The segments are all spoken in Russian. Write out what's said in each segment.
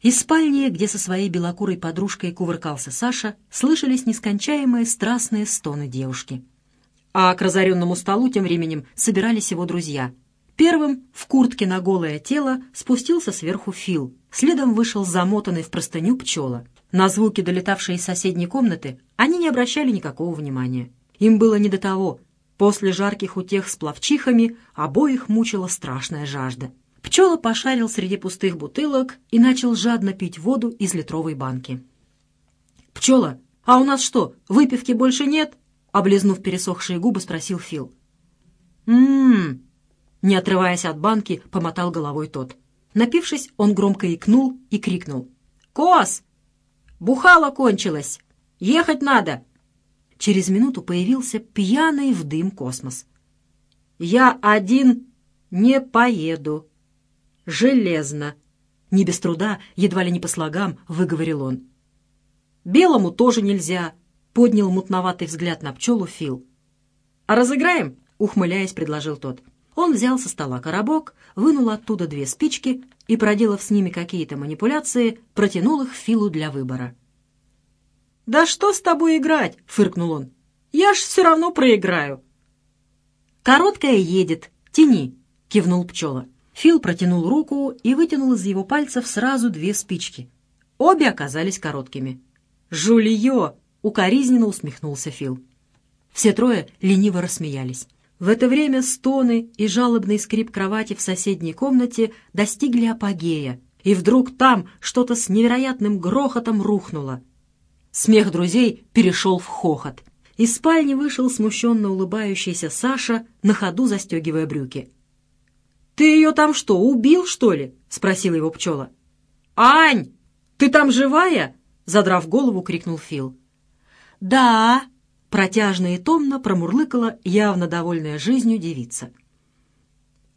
Из спальни, где со своей белокурой подружкой кувыркался Саша, слышались нескончаемые страстные стоны девушки. А к разоренному столу тем временем собирались его друзья. Первым в куртке на голое тело спустился сверху Фил. Следом вышел замотанный в простыню пчела. На звуки, долетавшие из соседней комнаты, они не обращали никакого внимания. Им было не до того. После жарких утех с плавчихами обоих мучила страшная жажда. Пчела пошарил среди пустых бутылок и начал жадно пить воду из литровой банки. «Пчела, а у нас что, выпивки больше нет?» Облизнув пересохшие губы, спросил Фил. «М-м-м!» Не отрываясь от банки, помотал головой тот. Напившись, он громко икнул и крикнул. «Кос! Бухало кончилось! Ехать надо!» Через минуту появился пьяный в дым космос. «Я один не поеду. Железно!» Не без труда, едва ли не по слогам, выговорил он. «Белому тоже нельзя!» — поднял мутноватый взгляд на пчелу Фил. «А разыграем?» — ухмыляясь, предложил тот. Он взял со стола коробок, вынул оттуда две спички и, проделав с ними какие-то манипуляции, протянул их Филу для выбора. «Да что с тобой играть?» — фыркнул он. «Я ж все равно проиграю». «Короткая едет. Тяни», — кивнул пчела. Фил протянул руку и вытянул из его пальцев сразу две спички. Обе оказались короткими. «Жулье!» — укоризненно усмехнулся Фил. Все трое лениво рассмеялись. В это время стоны и жалобный скрип кровати в соседней комнате достигли апогея, и вдруг там что-то с невероятным грохотом рухнуло. Смех друзей перешел в хохот. Из спальни вышел смущенно улыбающийся Саша, на ходу застегивая брюки. «Ты ее там что, убил, что ли?» — спросила его пчела. «Ань, ты там живая?» — задрав голову, крикнул Фил. «Да!» — протяжно и томно промурлыкала явно довольная жизнью девица.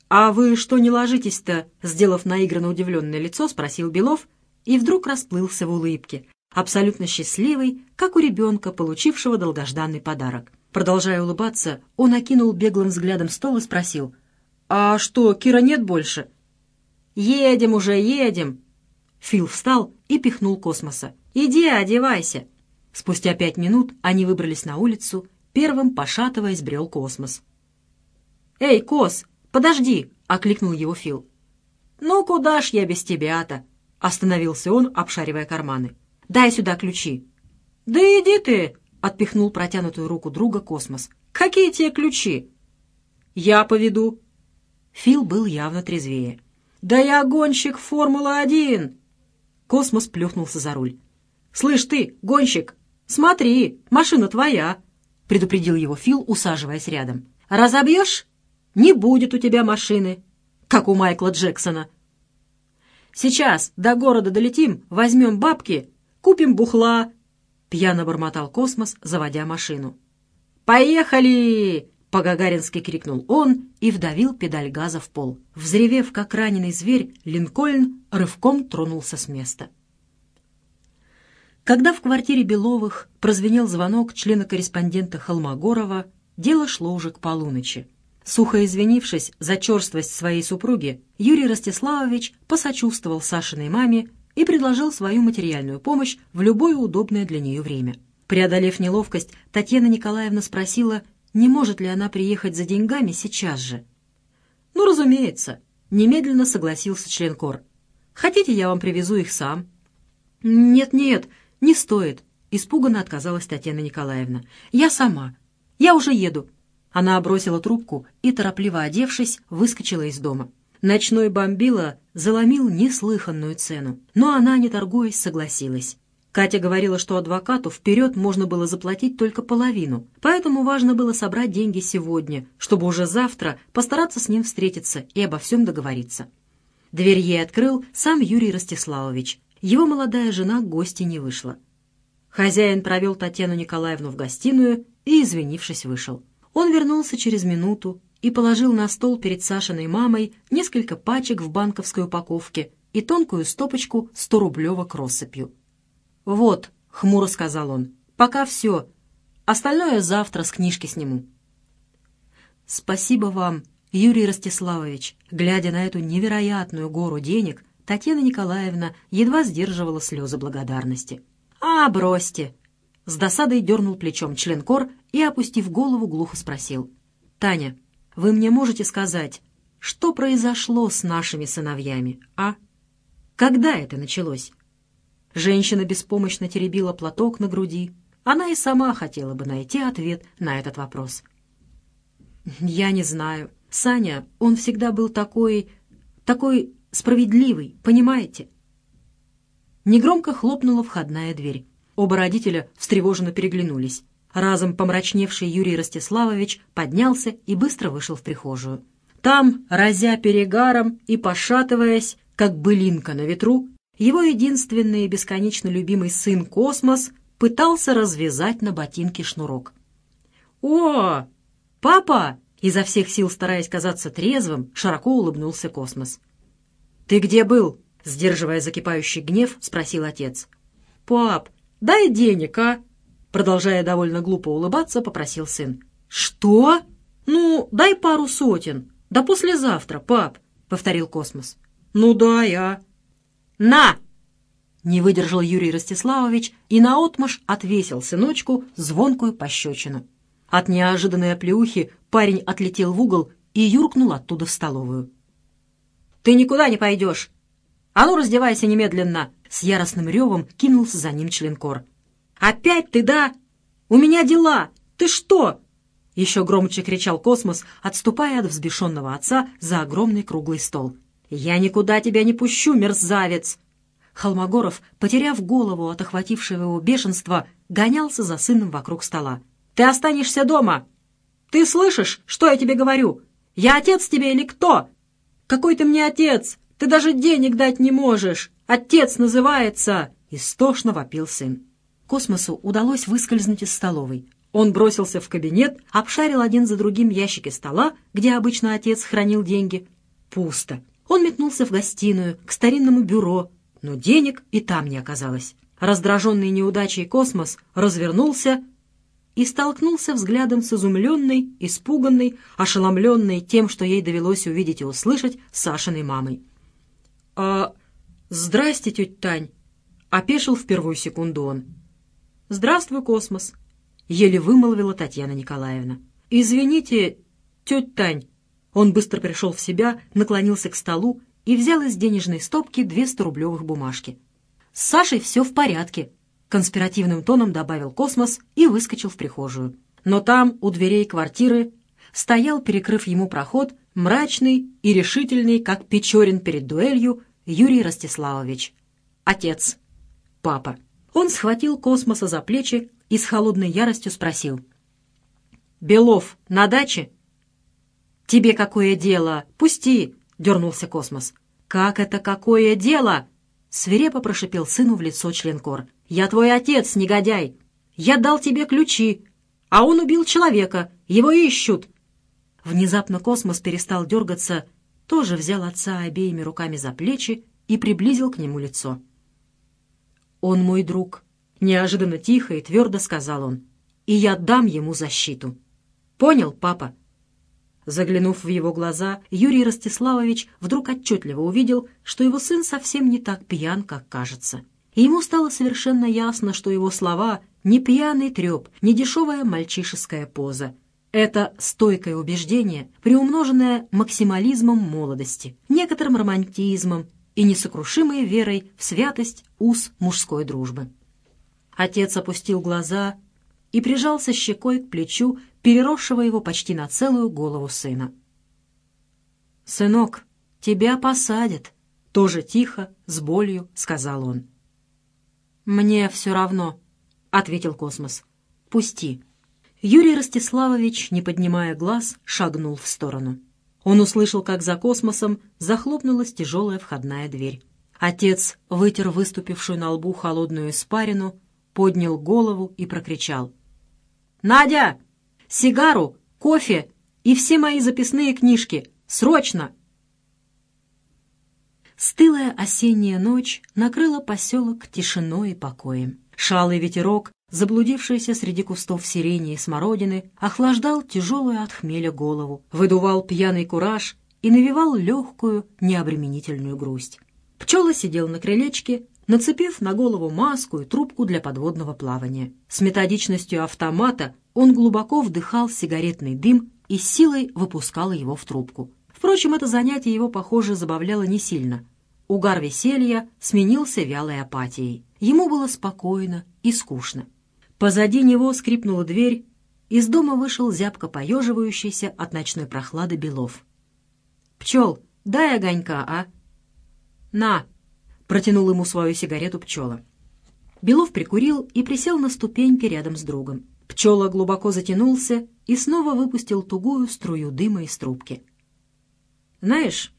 «А вы что не ложитесь-то?» — сделав наигранно удивленное лицо, спросил Белов и вдруг расплылся в улыбке, абсолютно счастливый, как у ребенка, получившего долгожданный подарок. Продолжая улыбаться, он окинул беглым взглядом стол и спросил, «А что, Кира нет больше?» «Едем уже, едем!» Фил встал и пихнул космоса. «Иди, одевайся!» Спустя пять минут они выбрались на улицу, первым, пошатываясь, брел космос. «Эй, Кос, подожди!» — окликнул его Фил. «Ну, куда ж я без тебя-то?» — остановился он, обшаривая карманы. Дай сюда ключи». «Да иди ты!» — отпихнул протянутую руку друга Космос. «Какие тебе ключи?» «Я поведу». Фил был явно трезвее. «Да я гонщик Формулы-1!» Космос плюхнулся за руль. «Слышь ты, гонщик, смотри, машина твоя!» — предупредил его Фил, усаживаясь рядом. «Разобьешь? Не будет у тебя машины, как у Майкла Джексона. Сейчас до города долетим, возьмем бабки Купим бухла!» — пьяно бормотал космос, заводя машину. «Поехали!» — по-гагарински крикнул он и вдавил педаль газа в пол. Взревев, как раненый зверь, Линкольн рывком тронулся с места. Когда в квартире Беловых прозвенел звонок члена-корреспондента Холмогорова, дело шло уже к полуночи. Сухо извинившись за черствость своей супруги, Юрий Ростиславович посочувствовал Сашиной маме и предложил свою материальную помощь в любое удобное для нее время. Преодолев неловкость, Татьяна Николаевна спросила, не может ли она приехать за деньгами сейчас же. «Ну, разумеется», — немедленно согласился член кор. «Хотите, я вам привезу их сам?» «Нет-нет, не стоит», — испуганно отказалась Татьяна Николаевна. «Я сама. Я уже еду». Она бросила трубку и, торопливо одевшись, выскочила из дома. Ночной бомбила заломил неслыханную цену, но она, не торгуясь, согласилась. Катя говорила, что адвокату вперед можно было заплатить только половину, поэтому важно было собрать деньги сегодня, чтобы уже завтра постараться с ним встретиться и обо всем договориться. Дверь ей открыл сам Юрий Ростиславович. Его молодая жена к гости не вышла. Хозяин провел Татьяну Николаевну в гостиную и, извинившись, вышел. Он вернулся через минуту и положил на стол перед Сашиной мамой несколько пачек в банковской упаковке и тонкую стопочку сто-рублевок россыпью. «Вот», — хмуро сказал он, — «пока все. Остальное завтра с книжки сниму». «Спасибо вам, Юрий Ростиславович», глядя на эту невероятную гору денег, Татьяна Николаевна едва сдерживала слезы благодарности. «А, бросьте!» С досадой дернул плечом членкор и, опустив голову, глухо спросил. «Таня, вы мне можете сказать, что произошло с нашими сыновьями, а? Когда это началось?» Женщина беспомощно теребила платок на груди. Она и сама хотела бы найти ответ на этот вопрос. «Я не знаю. Саня, он всегда был такой... такой справедливый, понимаете?» Негромко хлопнула входная дверь. Оба родителя встревоженно переглянулись. Разом помрачневший Юрий Ростиславович поднялся и быстро вышел в прихожую. Там, разя перегаром и пошатываясь, как былинка на ветру, его единственный и бесконечно любимый сын Космос пытался развязать на ботинке шнурок. «О, папа!» Изо всех сил стараясь казаться трезвым, широко улыбнулся Космос. «Ты где был?» — сдерживая закипающий гнев, спросил отец. «Пап, дай денег, а?» Продолжая довольно глупо улыбаться, попросил сын. «Что? Ну, дай пару сотен. Да послезавтра, пап», — повторил Космос. «Ну да, я». «На!» Не выдержал Юрий Ростиславович и наотмашь отвесил сыночку звонкую пощечину. От неожиданной оплеухи парень отлетел в угол и юркнул оттуда в столовую. «Ты никуда не пойдешь! А ну, раздевайся немедленно!» С яростным ревом кинулся за ним членкор. «Опять ты, да? У меня дела! Ты что?» Еще громче кричал Космос, отступая от взбешенного отца за огромный круглый стол. «Я никуда тебя не пущу, мерзавец!» Холмогоров, потеряв голову от охватившего его бешенства, гонялся за сыном вокруг стола. Ты останешься дома. Ты слышишь, что я тебе говорю? Я отец тебе или кто? Какой ты мне отец? Ты даже денег дать не можешь. Отец называется!» Истошно вопил сын. Космосу удалось выскользнуть из столовой. Он бросился в кабинет, обшарил один за другим ящики стола, где обычно отец хранил деньги. Пусто. Он метнулся в гостиную, к старинному бюро, но денег и там не оказалось. Раздраженный неудачей космос развернулся и столкнулся взглядом с изумленной, испуганной, ошеломленной тем, что ей довелось увидеть и услышать Сашиной мамой. «А... здрасте, тетя Тань!» — опешил в первую секунду он. «Здравствуй, космос!» — еле вымолвила Татьяна Николаевна. «Извините, тетя Тань!» Он быстро пришел в себя, наклонился к столу и взял из денежной стопки две сторублевых бумажки. «С Сашей все в порядке!» конспиративным тоном добавил Космос и выскочил в прихожую. Но там, у дверей квартиры, стоял, перекрыв ему проход, мрачный и решительный, как Печорин перед дуэлью, Юрий Ростиславович. Отец. Папа. Он схватил Космоса за плечи и с холодной яростью спросил. «Белов на даче?» «Тебе какое дело? Пусти!» — дернулся Космос. «Как это какое дело?» — свирепо прошипел сыну в лицо членкор. «Я твой отец, негодяй! Я дал тебе ключи, а он убил человека, его ищут!» Внезапно Космос перестал дергаться, тоже взял отца обеими руками за плечи и приблизил к нему лицо. «Он мой друг», — неожиданно тихо и твердо сказал он, — «и я дам ему защиту. Понял, папа?» Заглянув в его глаза, Юрий Ростиславович вдруг отчетливо увидел, что его сын совсем не так пьян, как кажется и ему стало совершенно ясно, что его слова — не пьяный треп, не дешевая мальчишеская поза. Это стойкое убеждение, приумноженное максимализмом молодости, некоторым романтизмом и несокрушимой верой в святость уз мужской дружбы. Отец опустил глаза и прижался щекой к плечу, переросшего его почти на целую голову сына. «Сынок, тебя посадят», — тоже тихо, с болью сказал он. «Мне все равно», — ответил Космос. «Пусти». Юрий Ростиславович, не поднимая глаз, шагнул в сторону. Он услышал, как за космосом захлопнулась тяжелая входная дверь. Отец вытер выступившую на лбу холодную испарину, поднял голову и прокричал. «Надя! Сигару, кофе и все мои записные книжки! Срочно!» Стылая осенняя ночь накрыла поселок тишиной и покоем. Шалый ветерок, заблудившийся среди кустов сирени и смородины, охлаждал тяжелую от хмеля голову, выдувал пьяный кураж и навевал легкую, необременительную грусть. Пчела сидел на крылечке, нацепив на голову маску и трубку для подводного плавания. С методичностью автомата он глубоко вдыхал сигаретный дым и силой выпускал его в трубку. Впрочем, это занятие его, похоже, забавляло не сильно. Угар веселья сменился вялой апатией. Ему было спокойно и скучно. Позади него скрипнула дверь, из дома вышел зябко поеживающийся от ночной прохлады Белов. «Пчел, дай огонька, а?» «На!» — протянул ему свою сигарету пчела. Белов прикурил и присел на ступеньки рядом с другом. Пчела глубоко затянулся и снова выпустил тугую струю дыма из трубки. «Знаешь,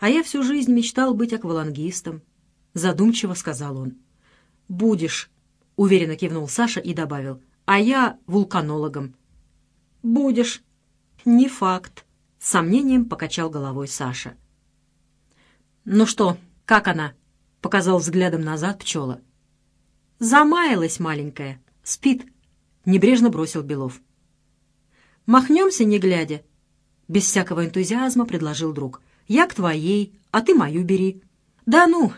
а я всю жизнь мечтал быть аквалангистом», — задумчиво сказал он. «Будешь», — уверенно кивнул Саша и добавил, «а я вулканологом». «Будешь». «Не факт», — сомнением покачал головой Саша. «Ну что, как она?» — показал взглядом назад пчела. «Замаялась маленькая, спит», — небрежно бросил Белов. «Махнемся, не глядя», — без всякого энтузиазма предложил друг. «Я к твоей, а ты мою бери». «Да ну,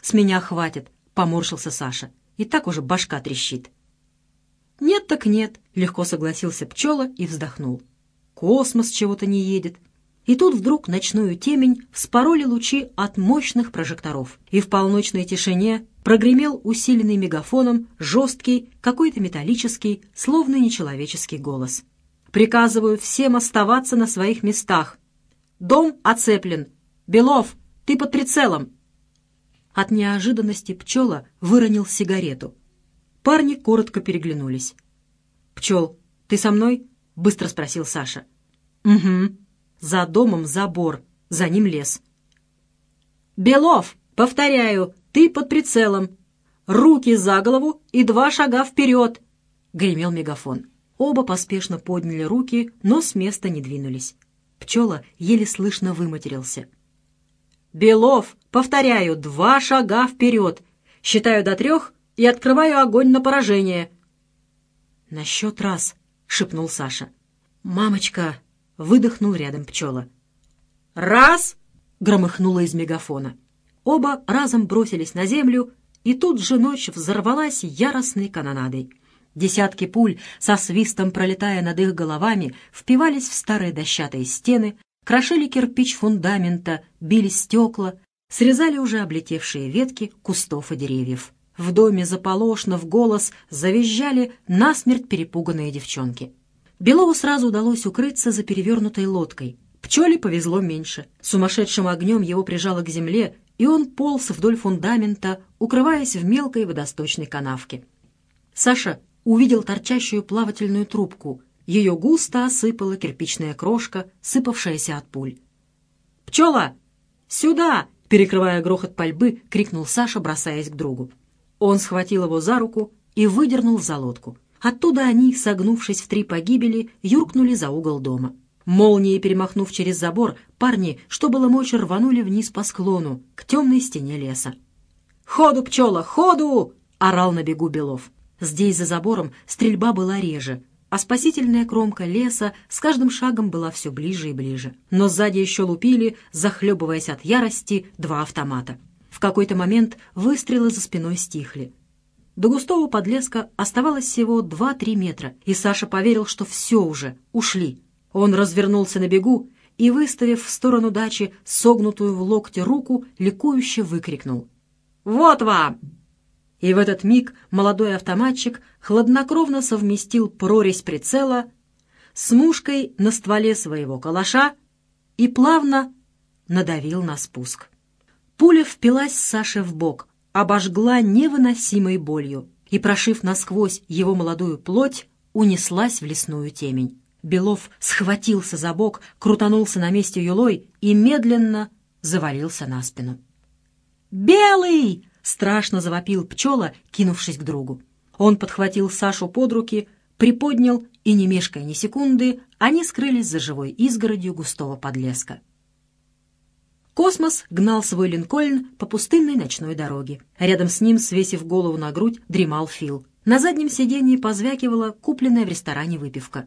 с меня хватит», — поморщился Саша. «И так уже башка трещит». «Нет так нет», — легко согласился пчела и вздохнул. «Космос чего-то не едет». И тут вдруг ночную темень вспороли лучи от мощных прожекторов, и в полночной тишине прогремел усиленный мегафоном жесткий, какой-то металлический, словно нечеловеческий голос. «Приказываю всем оставаться на своих местах. Дом оцеплен. Белов, ты под прицелом!» От неожиданности пчела выронил сигарету. Парни коротко переглянулись. «Пчел, ты со мной?» — быстро спросил Саша. «Угу», за домом забор, за ним лес. «Белов, повторяю, ты под прицелом. Руки за голову и два шага вперед!» — гремел мегафон. Оба поспешно подняли руки, но с места не двинулись. Пчела еле слышно выматерился. «Белов, повторяю, два шага вперед! Считаю до трех и открываю огонь на поражение!» «На счет раз!» — шепнул Саша. «Мамочка!» Выдохнул рядом пчела. «Раз!» — громыхнуло из мегафона. Оба разом бросились на землю, и тут же ночь взорвалась яростной канонадой. Десятки пуль, со свистом пролетая над их головами, впивались в старые дощатые стены, крошили кирпич фундамента, били стекла, срезали уже облетевшие ветки кустов и деревьев. В доме заполошно в голос завизжали насмерть перепуганные девчонки. Белову сразу удалось укрыться за перевернутой лодкой. Пчеле повезло меньше. Сумасшедшим огнем его прижало к земле, и он полз вдоль фундамента, укрываясь в мелкой водосточной канавке. Саша увидел торчащую плавательную трубку. Ее густо осыпала кирпичная крошка, сыпавшаяся от пуль. «Пчела! Сюда!» — перекрывая грохот пальбы, крикнул Саша, бросаясь к другу. Он схватил его за руку и выдернул за лодку. Оттуда они, согнувшись в три погибели, юркнули за угол дома. Молнией перемахнув через забор, парни, что было мочи, рванули вниз по склону, к темной стене леса. «Ходу, пчела, ходу!» — орал на бегу Белов. Здесь, за забором, стрельба была реже, а спасительная кромка леса с каждым шагом была все ближе и ближе. Но сзади еще лупили, захлебываясь от ярости, два автомата. В какой-то момент выстрелы за спиной стихли. До густого подлеска оставалось всего два-три метра, и Саша поверил, что все уже, ушли. Он развернулся на бегу и, выставив в сторону дачи согнутую в локте руку, ликующе выкрикнул. «Вот вам!» И в этот миг молодой автоматчик хладнокровно совместил прорезь прицела с мушкой на стволе своего калаша и плавно надавил на спуск. Пуля впилась Саше в бок, обожгла невыносимой болью и, прошив насквозь его молодую плоть, унеслась в лесную темень. Белов схватился за бок, крутанулся на месте юлой и медленно завалился на спину. «Белый!» — страшно завопил пчела, кинувшись к другу. Он подхватил Сашу под руки, приподнял, и, не мешкая ни секунды, они скрылись за живой изгородью густого подлеска. Космос гнал свой Линкольн по пустынной ночной дороге. Рядом с ним, свесив голову на грудь, дремал Фил. На заднем сиденье позвякивала купленная в ресторане выпивка.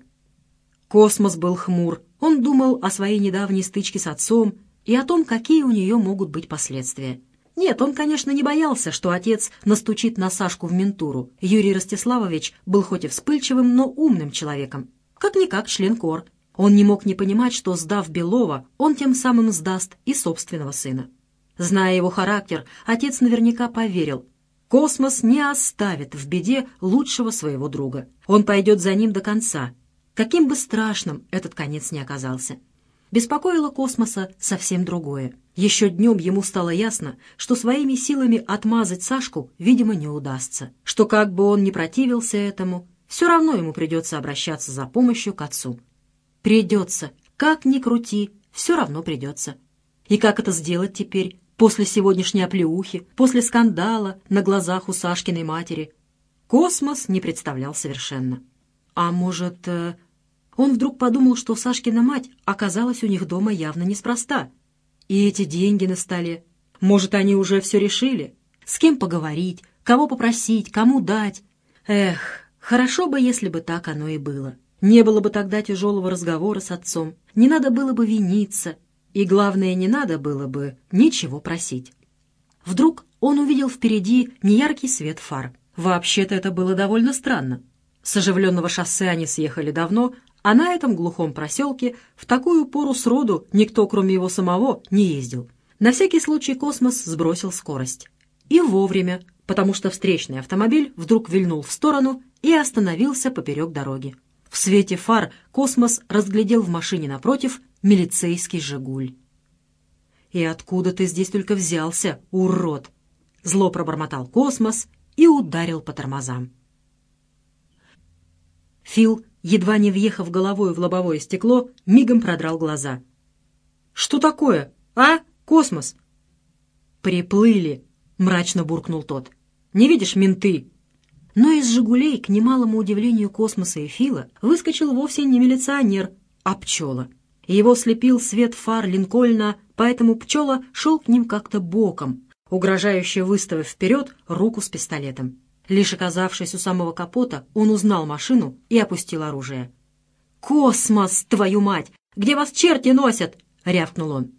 Космос был хмур. Он думал о своей недавней стычке с отцом и о том, какие у нее могут быть последствия. Нет, он, конечно, не боялся, что отец настучит на Сашку в ментуру. Юрий Ростиславович был хоть и вспыльчивым, но умным человеком. Как-никак членкор. Он не мог не понимать, что, сдав Белова, он тем самым сдаст и собственного сына. Зная его характер, отец наверняка поверил. Космос не оставит в беде лучшего своего друга. Он пойдет за ним до конца, каким бы страшным этот конец ни оказался. Беспокоило космоса совсем другое. Еще днем ему стало ясно, что своими силами отмазать Сашку, видимо, не удастся, что как бы он ни противился этому, все равно ему придется обращаться за помощью к отцу. Придется, как ни крути, все равно придется. И как это сделать теперь, после сегодняшней оплеухи, после скандала на глазах у Сашкиной матери? Космос не представлял совершенно. А может, э, он вдруг подумал, что Сашкина мать оказалась у них дома явно неспроста. И эти деньги на столе. Может, они уже все решили? С кем поговорить, кого попросить, кому дать? Эх, хорошо бы, если бы так оно и было. Не было бы тогда тяжелого разговора с отцом, не надо было бы виниться, и, главное, не надо было бы ничего просить. Вдруг он увидел впереди неяркий свет фар. Вообще-то это было довольно странно. С оживленного шоссе они съехали давно, а на этом глухом проселке в такую пору сроду никто, кроме его самого, не ездил. На всякий случай космос сбросил скорость. И вовремя, потому что встречный автомобиль вдруг вильнул в сторону и остановился поперек дороги. В свете фар космос разглядел в машине напротив милицейский «Жигуль». «И откуда ты здесь только взялся, урод?» Зло пробормотал космос и ударил по тормозам. Фил едва не въехав головой в лобовое стекло, мигом продрал глаза. «Что такое? А, космос?» «Приплыли», — мрачно буркнул тот. «Не видишь, менты?» Но из «Жигулей», к немалому удивлению космоса и Фила, выскочил вовсе не милиционер, а пчела. Его слепил свет фар Линкольна, поэтому пчела шел к ним как-то боком, угрожающе выставив вперед руку с пистолетом. Лишь оказавшись у самого капота, он узнал машину и опустил оружие. «Космос, твою мать! Где вас черти носят?» — рявкнул он.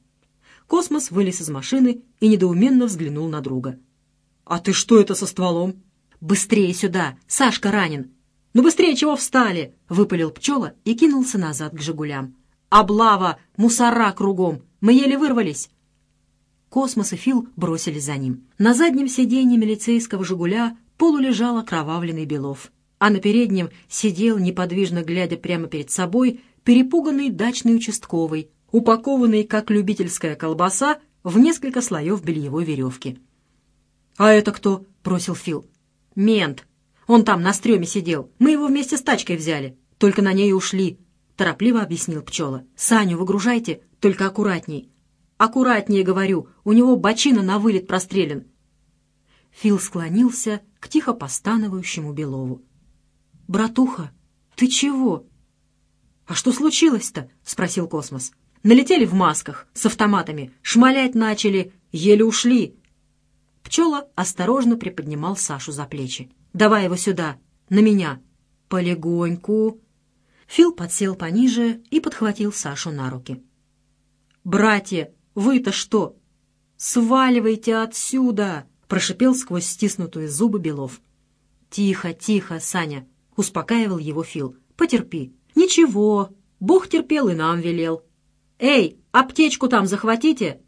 Космос вылез из машины и недоуменно взглянул на друга. «А ты что это со стволом?» «Быстрее сюда! Сашка ранен!» «Ну быстрее чего встали!» — выпалил Пчела и кинулся назад к «Жигулям». «Облава! Мусора кругом! Мы еле вырвались!» Космос и Фил бросились за ним. На заднем сиденье милицейского «Жигуля» полулежал окровавленный Белов, а на переднем сидел, неподвижно глядя прямо перед собой, перепуганный дачный участковый, упакованный, как любительская колбаса, в несколько слоев бельевой веревки. «А это кто?» — бросил Фил. «Мент. Он там на стреме сидел. Мы его вместе с тачкой взяли. Только на ней ушли», — торопливо объяснил пчела. «Саню выгружайте, только аккуратней». «Аккуратнее, говорю, у него бочина на вылет прострелен». Фил склонился к тихо постановающему Белову. «Братуха, ты чего?» «А что случилось-то?» — спросил Космос. «Налетели в масках, с автоматами, шмалять начали, еле ушли». Пчела осторожно приподнимал Сашу за плечи. «Давай его сюда, на меня». «Полегоньку». Фил подсел пониже и подхватил Сашу на руки. «Братья, вы-то что? Сваливайте отсюда!» — прошипел сквозь стиснутые зубы Белов. «Тихо, тихо, Саня!» — успокаивал его Фил. «Потерпи». «Ничего, Бог терпел и нам велел». «Эй, аптечку там захватите!»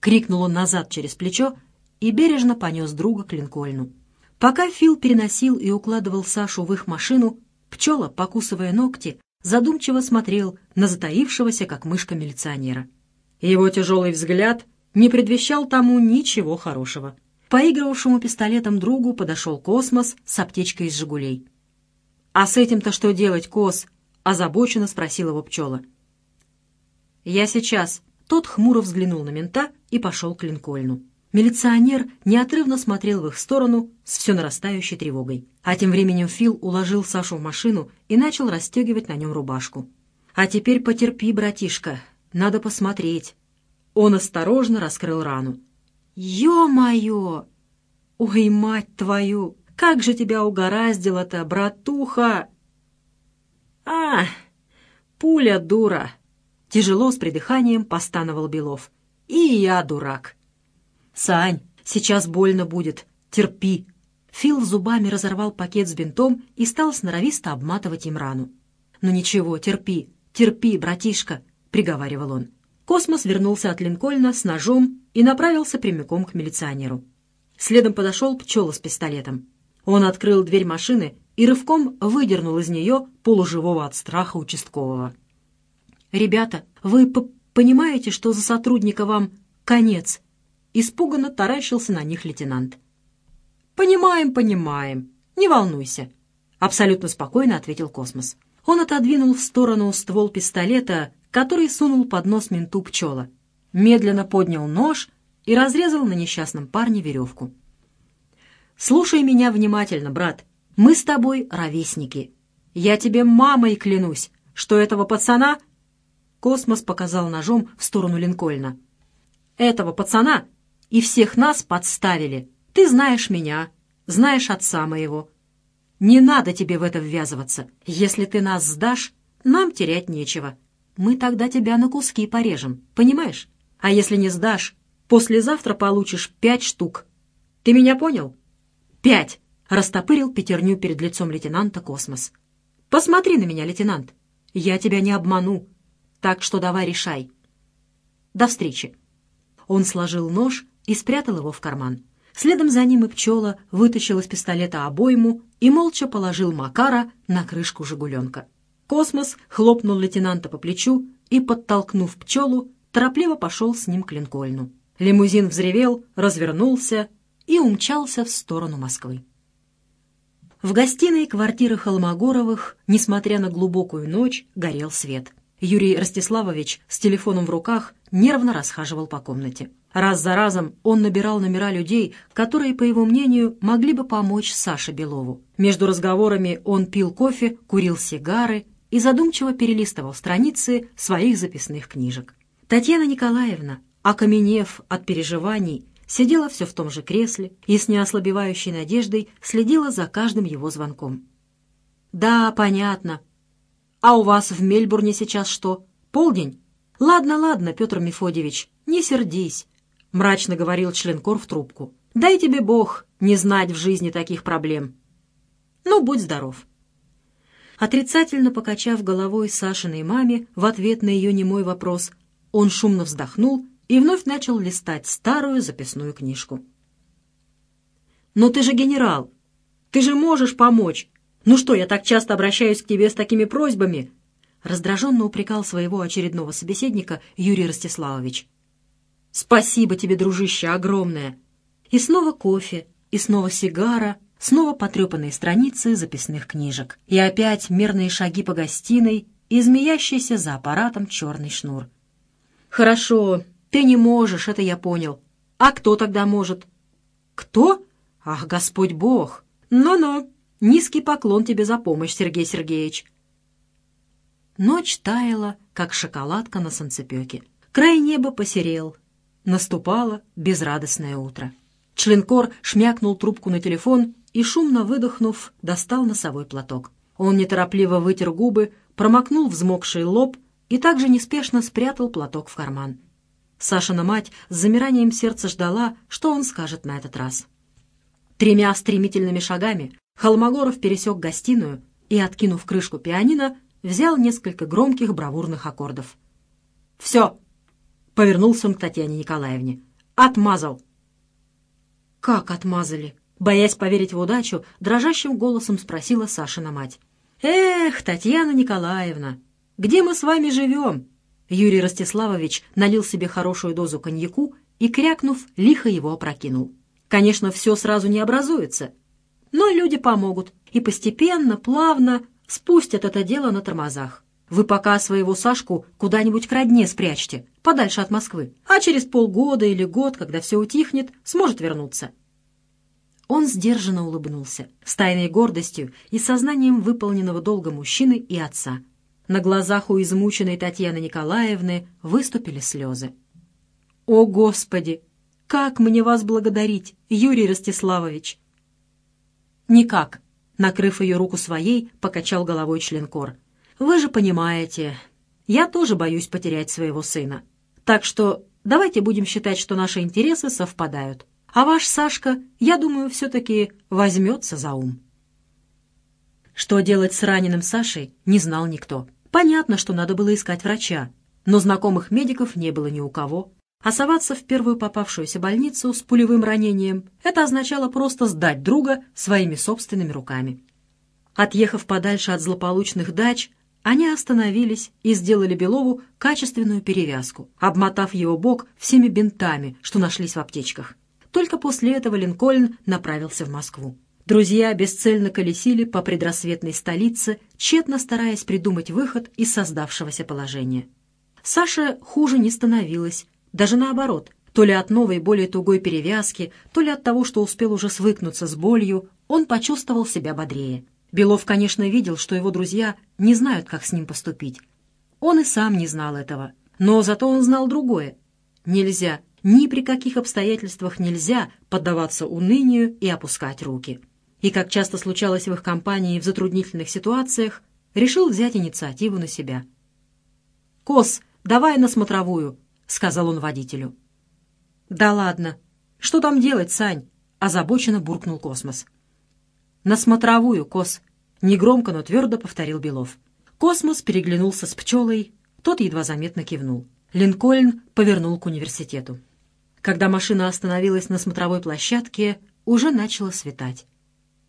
Крикнул он назад через плечо и бережно понес друга к Линкольну. Пока Фил переносил и укладывал Сашу в их машину, пчела, покусывая ногти, задумчиво смотрел на затаившегося, как мышка милиционера. Его тяжелый взгляд не предвещал тому ничего хорошего поигрывавшему пистолетом другу подошел Космос с аптечкой из «Жигулей». «А с этим-то что делать, Кос?» — озабоченно спросил его Пчела. «Я сейчас». Тот хмуро взглянул на мента и пошел к Линкольну. Милиционер неотрывно смотрел в их сторону с все нарастающей тревогой. А тем временем Фил уложил Сашу в машину и начал расстегивать на нем рубашку. «А теперь потерпи, братишка, надо посмотреть». Он осторожно раскрыл рану. «Ё-моё! Ой, мать твою! Как же тебя угораздило-то, братуха!» «А, пуля дура!» Тяжело с придыханием постановал Белов. «И я дурак!» «Сань, сейчас больно будет. Терпи». Фил зубами разорвал пакет с бинтом и стал сноровисто обматывать им рану. «Ну ничего, терпи, терпи, братишка», — приговаривал он. Космос вернулся от Линкольна с ножом и направился прямиком к милиционеру. Следом подошел пчела с пистолетом. Он открыл дверь машины и рывком выдернул из нее полуживого от страха участкового. «Ребята, вы понимаете, что за сотрудника вам конец?» Испуганно таращился на них лейтенант. «Понимаем, понимаем. Не волнуйся», — абсолютно спокойно ответил Космос. Он отодвинул в сторону ствол пистолета, который сунул под нос менту пчела, медленно поднял нож и разрезал на несчастном парне веревку. «Слушай меня внимательно, брат. Мы с тобой ровесники. Я тебе мамой клянусь, что этого пацана...» Космос показал ножом в сторону Линкольна. «Этого пацана и всех нас подставили. Ты знаешь меня, знаешь отца моего. Не надо тебе в это ввязываться. Если ты нас сдашь, нам терять нечего. Мы тогда тебя на куски порежем, понимаешь? А если не сдашь, послезавтра получишь пять штук. Ты меня понял?» «Пять!» — растопырил пятерню перед лицом лейтенанта Космос. «Посмотри на меня, лейтенант. Я тебя не обману. Так что давай решай. До встречи». Он сложил нож и спрятал его в карман. Следом за ним и пчела вытащил из пистолета обойму и молча положил Макара на крышку «Жигуленка». Космос хлопнул лейтенанта по плечу и, подтолкнув пчелу, торопливо пошел с ним к Линкольну. Лимузин взревел, развернулся и умчался в сторону Москвы. В гостиной квартиры Холмогоровых, несмотря на глубокую ночь, горел свет. Юрий Ростиславович с телефоном в руках нервно расхаживал по комнате. Раз за разом он набирал номера людей, которые, по его мнению, могли бы помочь Саше Белову. Между разговорами он пил кофе, курил сигары и задумчиво перелистывал страницы своих записных книжек. Татьяна Николаевна, окаменев от переживаний, сидела все в том же кресле и с неослабевающей надеждой следила за каждым его звонком. «Да, понятно. А у вас в Мельбурне сейчас что, полдень?» «Ладно, ладно, Петр Мефодьевич, не сердись», — мрачно говорил членкор в трубку. «Дай тебе Бог не знать в жизни таких проблем. Ну, будь здоров». Отрицательно покачав головой Сашиной маме в ответ на ее немой вопрос, он шумно вздохнул и вновь начал листать старую записную книжку. «Но ты же генерал! Ты же можешь помочь! Ну что, я так часто обращаюсь к тебе с такими просьбами!» Раздраженно упрекал своего очередного собеседника Юрий Ростиславович. «Спасибо тебе, дружище, огромное!» И снова кофе, и снова сигара, снова потрепанные страницы записных книжек, и опять мерные шаги по гостиной и змеящийся за аппаратом черный шнур. «Хорошо, ты не можешь, это я понял. А кто тогда может? Кто? Ах, Господь Бог! Ну-ну, низкий поклон тебе за помощь, Сергей Сергеевич. Ночь таяла, как шоколадка на солнцепеке. Край неба посерел. Наступало безрадостное утро. Членкор шмякнул трубку на телефон и, шумно выдохнув, достал носовой платок. Он неторопливо вытер губы, промокнул взмокший лоб и также неспешно спрятал платок в карман. Сашина мать с замиранием сердца ждала, что он скажет на этот раз. Тремя стремительными шагами Холмогоров пересек гостиную и, откинув крышку пианино, взял несколько громких бравурных аккордов. «Все!» — повернулся он к Татьяне Николаевне. «Отмазал!» «Как отмазали?» Боясь поверить в удачу, дрожащим голосом спросила Сашина мать. «Эх, Татьяна Николаевна, где мы с вами живем?» Юрий Ростиславович налил себе хорошую дозу коньяку и, крякнув, лихо его опрокинул. Конечно, все сразу не образуется, но люди помогут и постепенно, плавно спустят это дело на тормозах. Вы пока своего Сашку куда-нибудь к родне спрячьте, подальше от Москвы, а через полгода или год, когда все утихнет, сможет вернуться. Он сдержанно улыбнулся, с тайной гордостью и сознанием выполненного долга мужчины и отца — на глазах у измученной Татьяны Николаевны выступили слезы. «О, Господи! Как мне вас благодарить, Юрий Ростиславович!» «Никак», — накрыв ее руку своей, покачал головой членкор. «Вы же понимаете, я тоже боюсь потерять своего сына. Так что давайте будем считать, что наши интересы совпадают. А ваш Сашка, я думаю, все-таки возьмется за ум». Что делать с раненым Сашей, не знал никто. Понятно, что надо было искать врача, но знакомых медиков не было ни у кого. А соваться в первую попавшуюся больницу с пулевым ранением — это означало просто сдать друга своими собственными руками. Отъехав подальше от злополучных дач, они остановились и сделали Белову качественную перевязку, обмотав его бок всеми бинтами, что нашлись в аптечках. Только после этого Линкольн направился в Москву. Друзья бесцельно колесили по предрассветной столице, тщетно стараясь придумать выход из создавшегося положения. Саша хуже не становилась, даже наоборот. То ли от новой, более тугой перевязки, то ли от того, что успел уже свыкнуться с болью, он почувствовал себя бодрее. Белов, конечно, видел, что его друзья не знают, как с ним поступить. Он и сам не знал этого. Но зато он знал другое. Нельзя, ни при каких обстоятельствах нельзя поддаваться унынию и опускать руки и, как часто случалось в их компании в затруднительных ситуациях, решил взять инициативу на себя. «Кос, давай на смотровую», — сказал он водителю. «Да ладно. Что там делать, Сань?» — озабоченно буркнул Космос. «На смотровую, Кос», — негромко, но твердо повторил Белов. Космос переглянулся с пчелой, тот едва заметно кивнул. Линкольн повернул к университету. Когда машина остановилась на смотровой площадке, уже начало светать.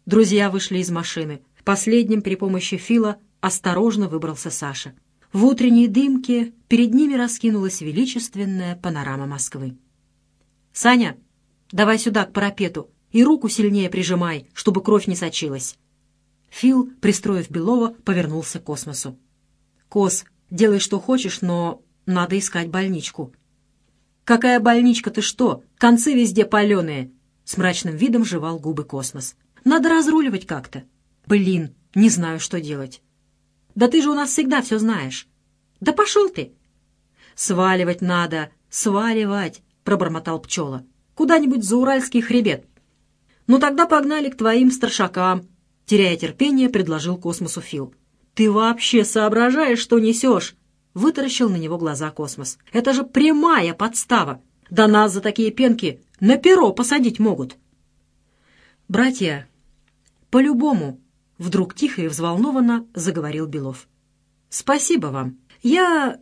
Друзья вышли из машины. Последним при помощи Фила осторожно выбрался Саша. В утренней дымке перед ними раскинулась величественная панорама Москвы. «Саня, давай сюда, к парапету, и руку сильнее прижимай, чтобы кровь не сочилась». Фил, пристроив Белова, повернулся к космосу. «Кос, делай, что хочешь, но надо искать больничку». «Какая больничка, ты что? Концы везде паленые!» С мрачным видом жевал губы космос. Надо разруливать как-то. Блин, не знаю, что делать. Да ты же у нас всегда все знаешь. Да пошел ты. Сваливать надо, сваливать, пробормотал пчела. Куда-нибудь за Уральский хребет. Ну тогда погнали к твоим старшакам. Теряя терпение, предложил космосу Фил. Ты вообще соображаешь, что несешь? Вытаращил на него глаза космос. Это же прямая подстава. Да нас за такие пенки на перо посадить могут. Братья, «По-любому», — вдруг тихо и взволнованно заговорил Белов. «Спасибо вам. Я...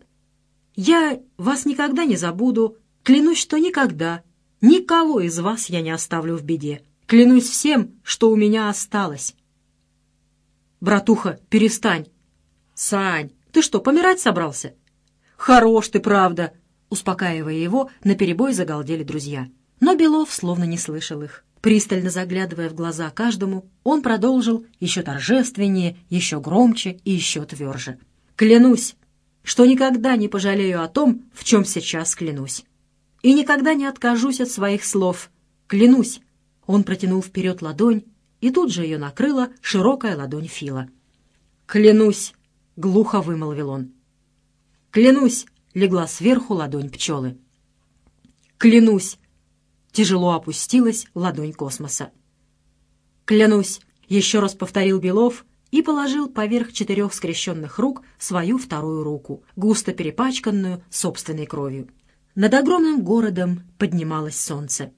я вас никогда не забуду. Клянусь, что никогда, никого из вас я не оставлю в беде. Клянусь всем, что у меня осталось». «Братуха, перестань!» «Сань, ты что, помирать собрался?» «Хорош ты, правда!» Успокаивая его, наперебой загалдели друзья. Но Белов словно не слышал их. Пристально заглядывая в глаза каждому, он продолжил еще торжественнее, еще громче и еще тверже. «Клянусь, что никогда не пожалею о том, в чем сейчас клянусь. И никогда не откажусь от своих слов. Клянусь!» Он протянул вперед ладонь, и тут же ее накрыла широкая ладонь Фила. «Клянусь!» — глухо вымолвил он. «Клянусь!» — легла сверху ладонь пчелы. «Клянусь!» Тяжело опустилась ладонь космоса. «Клянусь!» — еще раз повторил Белов и положил поверх четырех скрещенных рук свою вторую руку, густо перепачканную собственной кровью. Над огромным городом поднималось солнце.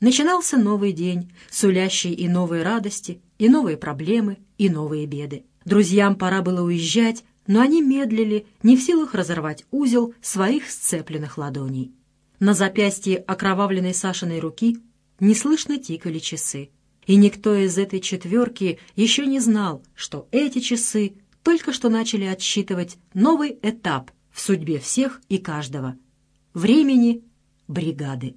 Начинался новый день, сулящий и новые радости, и новые проблемы, и новые беды. Друзьям пора было уезжать, но они медлили, не в силах разорвать узел своих сцепленных ладоней. На запястье окровавленной Сашиной руки неслышно тикали часы. И никто из этой четверки еще не знал, что эти часы только что начали отсчитывать новый этап в судьбе всех и каждого. Времени бригады.